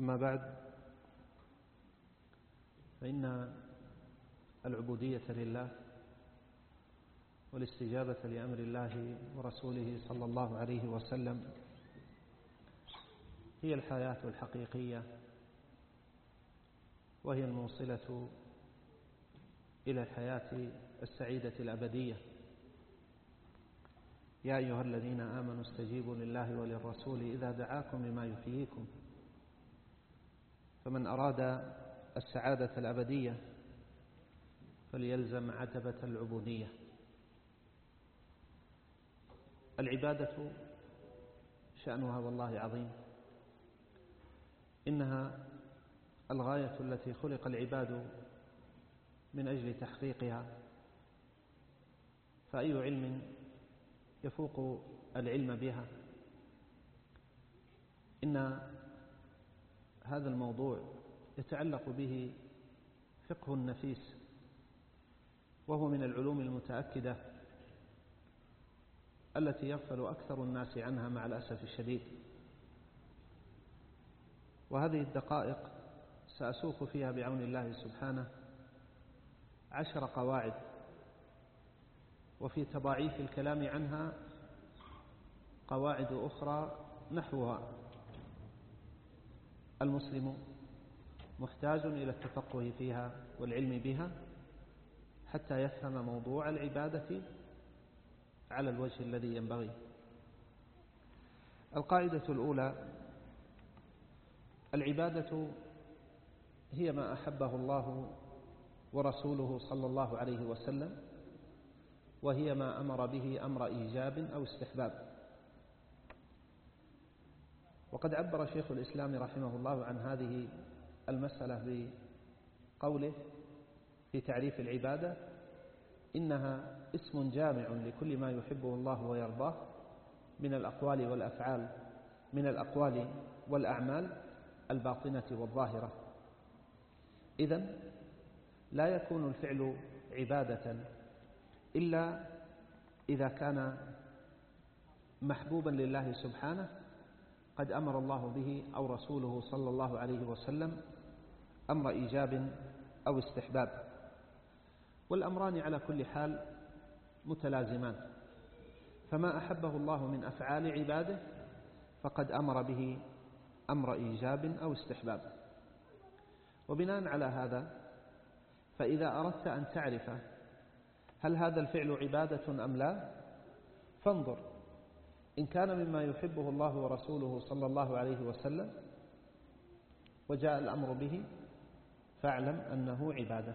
أما بعد فإن العبودية لله والاستجابة لأمر الله ورسوله صلى الله عليه وسلم هي الحياة الحقيقية وهي الموصلة إلى الحياة السعيدة الأبدية. يا أيها الذين آمنوا استجيبوا لله وللرسول إذا دعاكم لما يحييكم. فمن أراد السعادة الأبدية فليلزم عتبة العبودية. العبادة شأنها والله عظيم. إنها الغاية التي خلق العباد من أجل تحقيقها. فأي علم يفوق العلم بها؟ إن هذا الموضوع يتعلق به فقه النفيس وهو من العلوم المتأكدة التي يغفل أكثر الناس عنها مع الأسف الشديد. وهذه الدقائق سأسوق فيها بعون الله سبحانه عشر قواعد وفي تضاعيف الكلام عنها قواعد أخرى نحوها. المسلم محتاج إلى التفقه فيها والعلم بها حتى يفهم موضوع العبادة على الوجه الذي ينبغي. القاعدة الأولى العبادة هي ما أحبه الله ورسوله صلى الله عليه وسلم وهي ما أمر به أمر إيجاب أو استحباب. وقد عبر شيخ الإسلام رحمه الله عن هذه المسألة بقوله في تعريف العبادة إنها اسم جامع لكل ما يحبه الله ويرضاه من الأقوال والأفعال من الأقوال والأعمال الباطنة والظاهرة. إذن لا يكون الفعل عبادة إلا إذا كان محبوبا لله سبحانه قد أمر الله به أو رسوله صلى الله عليه وسلم أمر إيجاب أو استحباب. والأمران على كل حال متلازمان. فما أحبه الله من أفعال عباده فقد أمر به أمر إيجاب أو استحباب. وبناء على هذا فإذا أردت أن تعرف هل هذا الفعل عبادة أم لا فانظر إن كان مما يحبه الله ورسوله صلى الله عليه وسلم وجاء الأمر به فاعلم أنه عبادة.